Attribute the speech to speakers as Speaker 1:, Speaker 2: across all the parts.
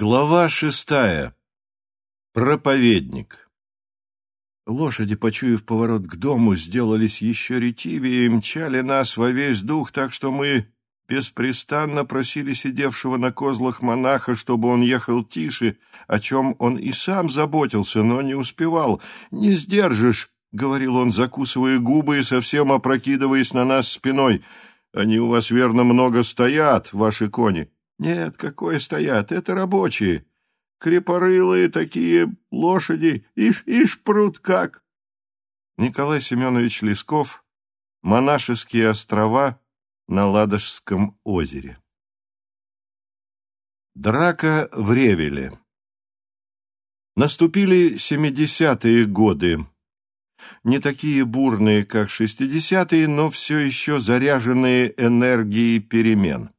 Speaker 1: Глава шестая. Проповедник. Лошади, почуяв поворот к дому, сделались еще ретивее и мчали нас во весь дух, так что мы беспрестанно просили сидевшего на козлах монаха, чтобы он ехал тише, о чем он и сам заботился, но не успевал. «Не сдержишь», — говорил он, закусывая губы и совсем опрокидываясь на нас спиной. «Они у вас, верно, много стоят, ваши кони». Нет, какое стоят, это рабочие. Крепорылые такие лошади, ишь, ишь, прут как. Николай Семенович Лесков, Монашеские острова на Ладожском озере. Драка в Ревеле Наступили семидесятые годы. Не такие бурные, как шестидесятые, но все еще заряженные энергией перемен.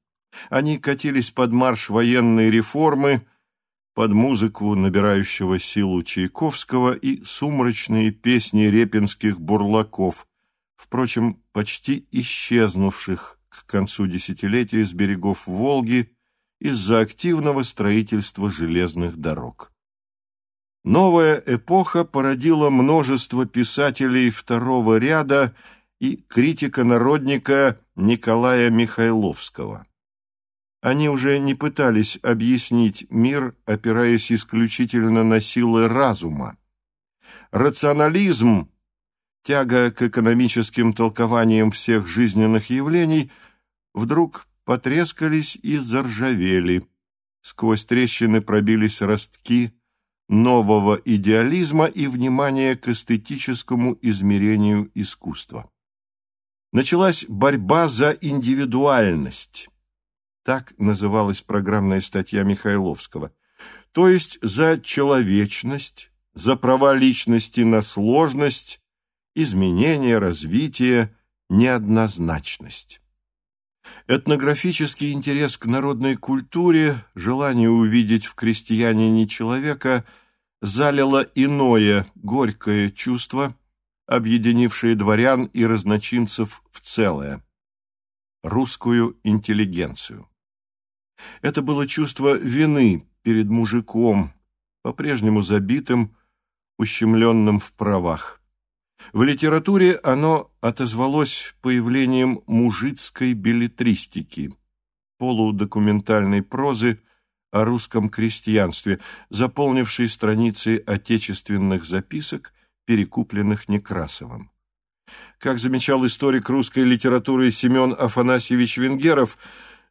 Speaker 1: Они катились под марш военной реформы, под музыку набирающего силу Чайковского и сумрачные песни репинских бурлаков, впрочем, почти исчезнувших к концу десятилетия с берегов Волги из-за активного строительства железных дорог. Новая эпоха породила множество писателей второго ряда и критика-народника Николая Михайловского. Они уже не пытались объяснить мир, опираясь исключительно на силы разума. Рационализм, тяга к экономическим толкованиям всех жизненных явлений, вдруг потрескались и заржавели. Сквозь трещины пробились ростки нового идеализма и внимания к эстетическому измерению искусства. Началась борьба за индивидуальность так называлась программная статья Михайловского. То есть за человечность, за права личности на сложность, изменение, развитие, неоднозначность. Этнографический интерес к народной культуре, желание увидеть в крестьянине человека залило иное, горькое чувство, объединившее дворян и разночинцев в целое – русскую интеллигенцию. Это было чувство вины перед мужиком, по-прежнему забитым, ущемленным в правах. В литературе оно отозвалось появлением мужицкой билетристики, полудокументальной прозы о русском крестьянстве, заполнившей страницы отечественных записок, перекупленных Некрасовым. Как замечал историк русской литературы Семен Афанасьевич Венгеров,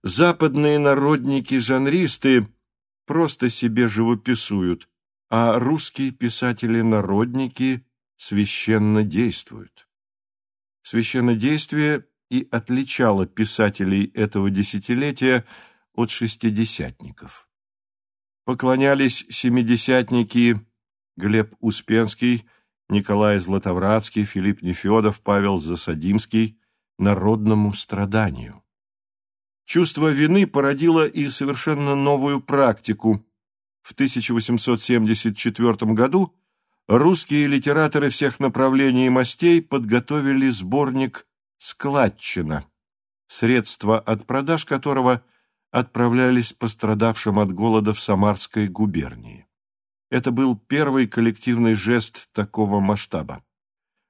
Speaker 1: западные народники-жанристы просто себе живописуют, а русские писатели-народники священно действуют. Священнодействие и отличало писателей этого десятилетия от шестидесятников. Поклонялись семидесятники Глеб Успенский, Николай Златовратский, Филипп Нефедов, Павел Засадимский народному страданию. Чувство вины породило и совершенно новую практику. В 1874 году русские литераторы всех направлений и мастей подготовили сборник «Складчина», средства от продаж которого отправлялись пострадавшим от голода в Самарской губернии. Это был первый коллективный жест такого масштаба.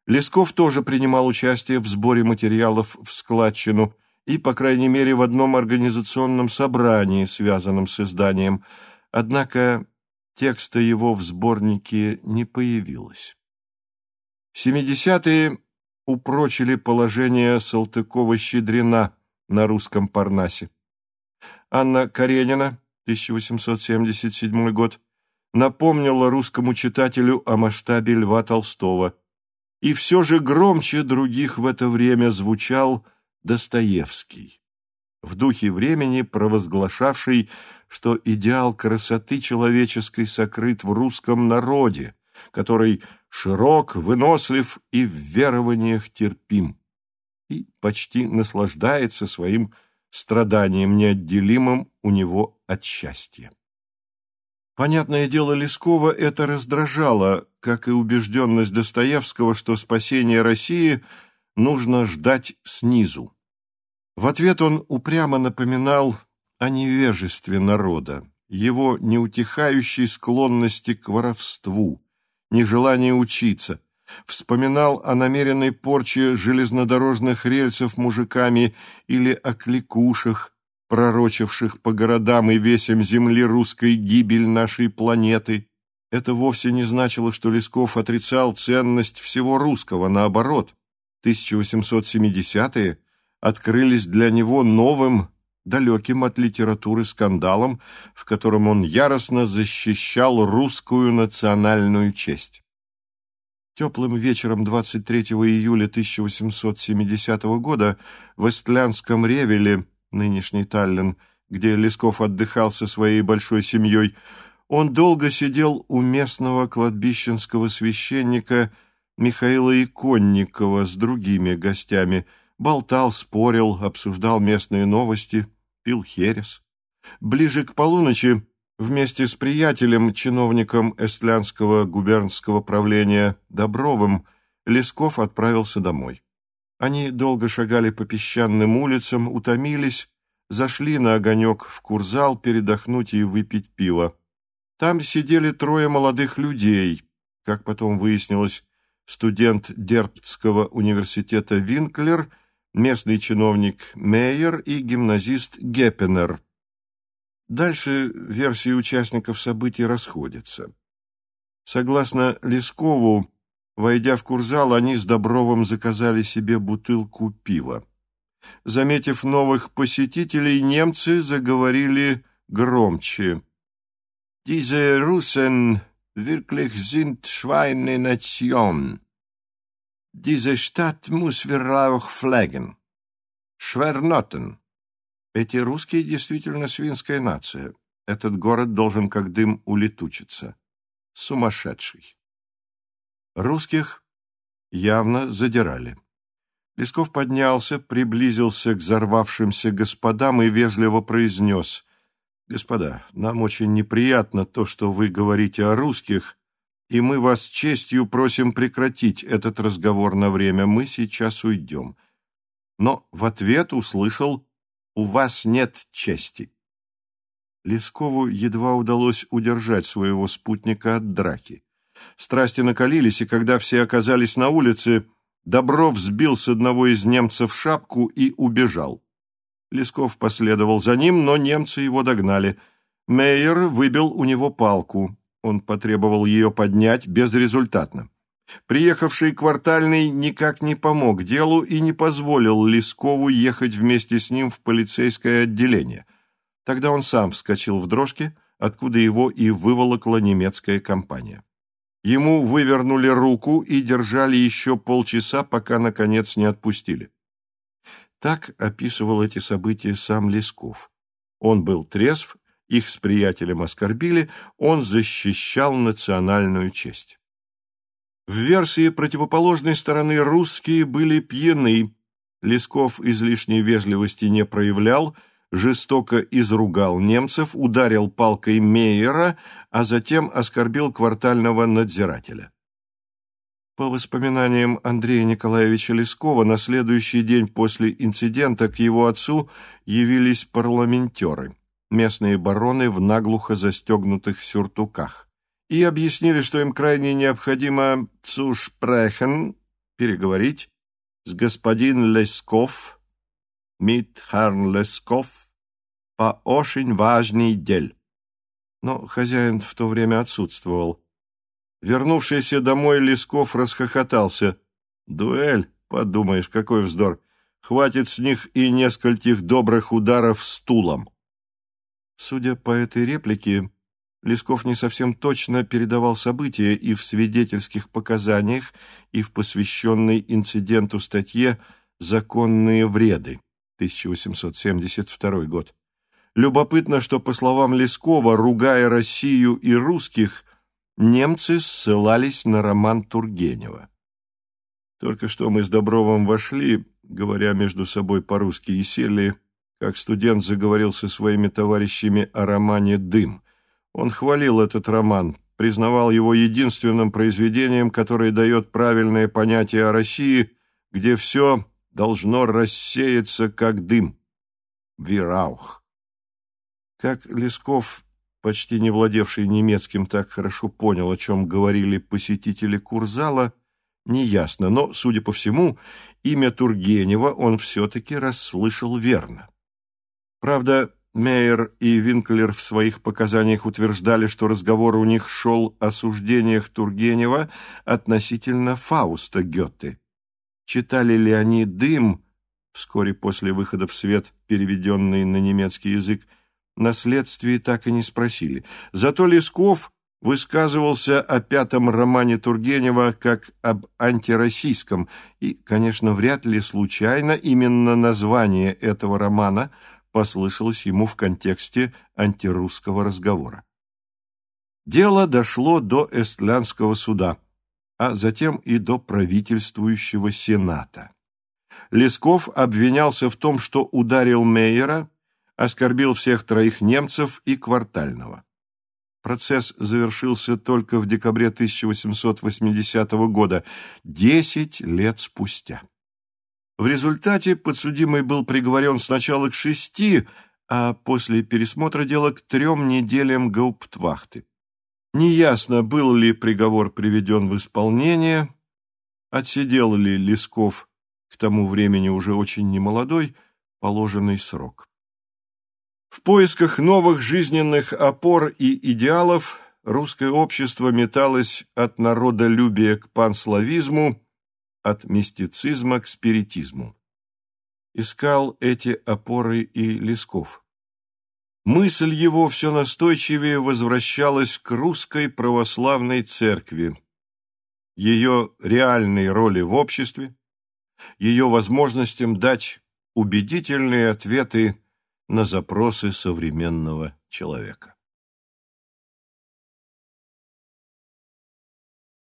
Speaker 1: Лесков тоже принимал участие в сборе материалов в складчину – и, по крайней мере, в одном организационном собрании, связанном с изданием. Однако текста его в сборнике не появилось. Семидесятые упрочили положение Салтыкова-Щедрина на русском Парнасе. Анна Каренина, 1877 год, напомнила русскому читателю о масштабе Льва Толстого. И все же громче других в это время звучал – Достоевский, в духе времени провозглашавший, что идеал красоты человеческой сокрыт в русском народе, который широк, вынослив и в верованиях терпим, и почти наслаждается своим страданием, неотделимым у него от счастья. Понятное дело, Лескова это раздражало, как и убежденность Достоевского, что спасение России нужно ждать снизу. В ответ он упрямо напоминал о невежестве народа, его неутихающей склонности к воровству, нежелание учиться, вспоминал о намеренной порче железнодорожных рельсов мужиками или о кликушах, пророчивших по городам и весям земли русской гибель нашей планеты. Это вовсе не значило, что Лесков отрицал ценность всего русского, наоборот. 1870-е открылись для него новым, далеким от литературы скандалом, в котором он яростно защищал русскую национальную честь. Теплым вечером 23 июля 1870 года в Эстлянском Ревеле нынешний Таллин, где Лесков отдыхал со своей большой семьей, он долго сидел у местного кладбищенского священника Михаила Иконникова с другими гостями, болтал, спорил, обсуждал местные новости, пил херес. Ближе к полуночи вместе с приятелем, чиновником Эстлянского губернского правления Добровым, Лесков отправился домой. Они долго шагали по песчаным улицам, утомились, зашли на огонек в курзал передохнуть и выпить пиво. Там сидели трое молодых людей, как потом выяснилось, студент Дерптского университета Винклер, местный чиновник Мейер и гимназист Геппенер. Дальше версии участников событий расходятся. Согласно Лескову, Войдя в курзал, они с Добровым заказали себе бутылку пива. Заметив новых посетителей, немцы заговорили громче. «Diese Russen wirklich sind Schweine Nation. Diese Stadt muss wir auch pflegen. Schwernoten». Эти русские действительно свинская нация. Этот город должен как дым улетучиться. Сумасшедший. Русских явно задирали. Лесков поднялся, приблизился к взорвавшимся господам и вежливо произнес «Господа, нам очень неприятно то, что вы говорите о русских, и мы вас честью просим прекратить этот разговор на время, мы сейчас уйдем». Но в ответ услышал «У вас нет чести». Лескову едва удалось удержать своего спутника от драки. Страсти накалились, и когда все оказались на улице, Добров сбил с одного из немцев шапку и убежал. Лесков последовал за ним, но немцы его догнали. Мейер выбил у него палку. Он потребовал ее поднять безрезультатно. Приехавший квартальный никак не помог делу и не позволил Лескову ехать вместе с ним в полицейское отделение. Тогда он сам вскочил в дрожке, откуда его и выволокла немецкая компания. Ему вывернули руку и держали еще полчаса, пока, наконец, не отпустили. Так описывал эти события сам Лесков. Он был трезв, их с приятелем оскорбили, он защищал национальную честь. В версии противоположной стороны русские были пьяны. Лесков излишней вежливости не проявлял – жестоко изругал немцев, ударил палкой Мейера, а затем оскорбил квартального надзирателя. По воспоминаниям Андрея Николаевича Лескова, на следующий день после инцидента к его отцу явились парламентеры, местные бароны в наглухо застегнутых сюртуках, и объяснили, что им крайне необходимо «цушпрехен» переговорить с господин Лесков, mit Herrn Лесков по очень важный дель. Но хозяин в то время отсутствовал. Вернувшийся домой Лесков расхохотался. «Дуэль? Подумаешь, какой вздор! Хватит с них и нескольких добрых ударов стулом!» Судя по этой реплике, Лесков не совсем точно передавал события и в свидетельских показаниях, и в посвященной инциденту статье «Законные вреды». 1872 год. Любопытно, что, по словам Лескова, ругая Россию и русских, немцы ссылались на роман Тургенева. Только что мы с Добровым вошли, говоря между собой по-русски, и сели, как студент заговорил со своими товарищами о романе «Дым». Он хвалил этот роман, признавал его единственным произведением, которое дает правильное понятие о России, где все должно рассеяться, как дым. Вираух. Как Лесков почти не владевший немецким, так хорошо понял, о чем говорили посетители курзала, неясно, но, судя по всему, имя Тургенева он все-таки расслышал верно. Правда, Мейер и Винклер в своих показаниях утверждали, что разговор у них шел о суждениях Тургенева относительно Фауста Гёте. Читали ли они «Дым», вскоре после выхода в свет, переведенный на немецкий язык, на следствии так и не спросили. Зато Лесков высказывался о пятом романе Тургенева как об антироссийском, и, конечно, вряд ли случайно именно название этого романа послышалось ему в контексте антирусского разговора. Дело дошло до Эстлянского суда, а затем и до правительствующего Сената. Лесков обвинялся в том, что ударил Мейера, оскорбил всех троих немцев и квартального. Процесс завершился только в декабре 1880 года, десять лет спустя. В результате подсудимый был приговорен сначала к шести, а после пересмотра дела к трем неделям гауптвахты. Неясно, был ли приговор приведен в исполнение, отсидел ли Лесков, к тому времени уже очень немолодой, положенный срок. В поисках новых жизненных опор и идеалов русское общество металось от народолюбия к панславизму, от мистицизма к спиритизму. Искал эти опоры и Лесков. Мысль его все настойчивее возвращалась к русской православной церкви, ее реальной роли в обществе, ее возможностям дать убедительные ответы на запросы современного человека.